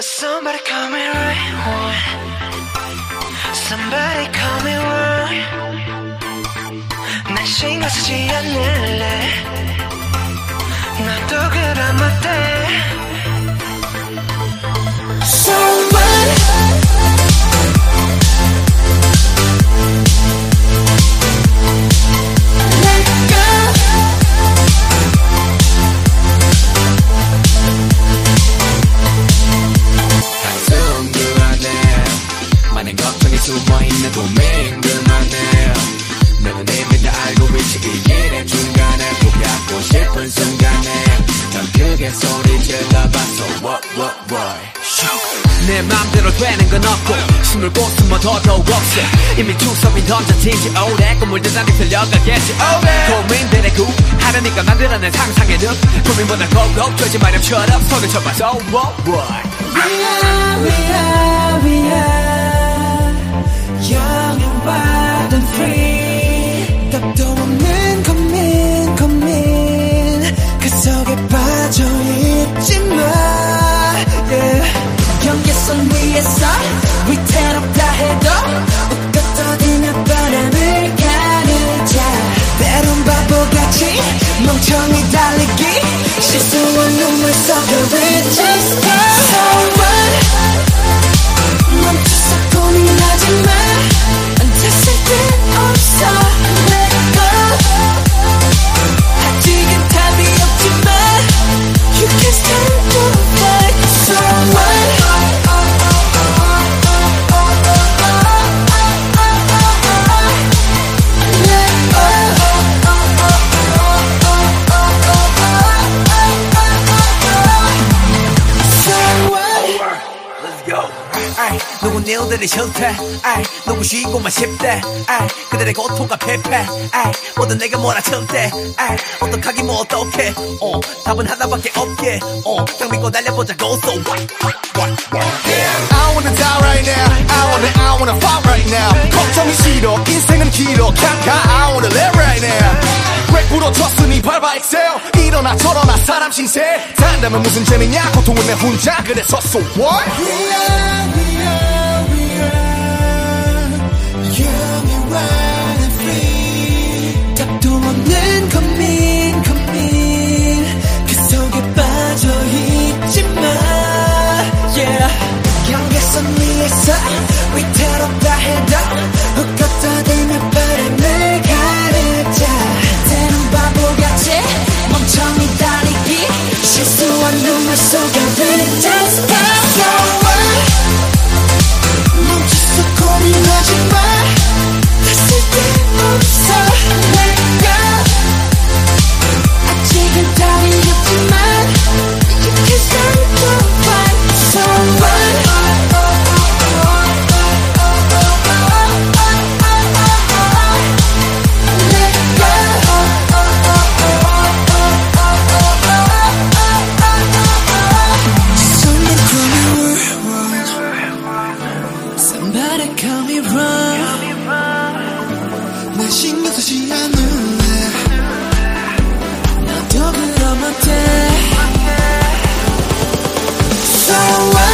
Somebody call me right one. Somebody call me wrong. 난 신경 쓰지 않을래. 나도 그럼 어때? 내 맘대로 되는 건 없고 숨을 곳은 더더욱 없어 이미 투섭이 던져진 지 오래 꿈물들 난이 들려가겠지. 고민들의 구 하려니까 만들어낸 상상의 늪. 고민보다 꼭꼭 되지 마렴처럼 손을 쳐봐. So what what? We are, we are, 경계선 위에서 위태롭다 해도 웃고 떠들며 바람을 가르자. 때론 바보같이 아이, 누군 일들이 싫대. 아이, 누구 쉬고만 싶대. 아이, 그들의 고통과 패패. 아이, 모두 내가 몰아칠 때. 아이, 어떡하기 뭐 어떡해. 어, 답은 하나밖에 없게. 어, 그냥 믿고 달려보자고. So what, what, what, what. I wanna die right now I wanna I wanna fight right now 걱정이 싫어 인생은 길어 가 I wanna live right now 왜 부러졌으니 밟아 excel 일어나 저러나 사람 신세 산다면 무슨 재미냐 고통은 내 혼자 그래서 so what We 난 신경 쓰지 않을래 나도 그럼 어때 So what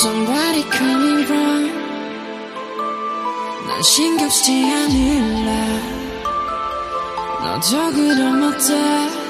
Somebody me wrong 난 신경 쓰지 않을래 너도 그럼 어때